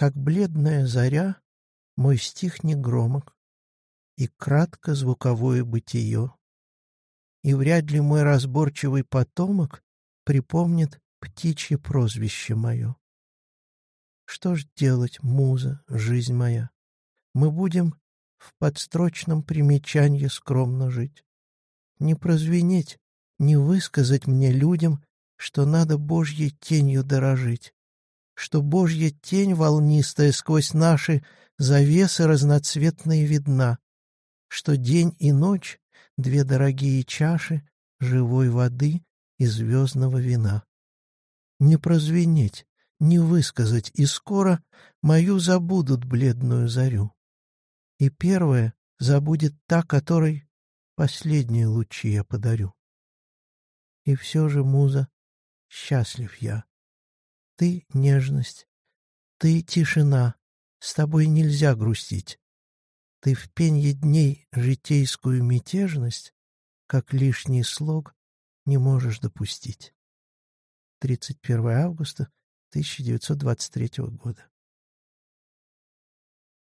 Как бледная заря, мой стих не громок, И кратко звуковое бытие. И вряд ли мой разборчивый потомок Припомнит птичье прозвище мое. Что ж делать, муза, жизнь моя? Мы будем в подстрочном примечании скромно жить. Не прозвенеть, не высказать мне людям, что надо Божьей тенью дорожить, что Божья тень волнистая сквозь наши завесы разноцветные видна, что день и ночь — две дорогие чаши живой воды и звездного вина. Не прозвенеть, не высказать, и скоро мою забудут бледную зарю. И первое забудет та, которой последние лучи я подарю. И все же, муза, счастлив я. Ты — нежность, ты — тишина, с тобой нельзя грустить. Ты в пенье дней житейскую мятежность, как лишний слог, не можешь допустить. 31 августа 1923 года.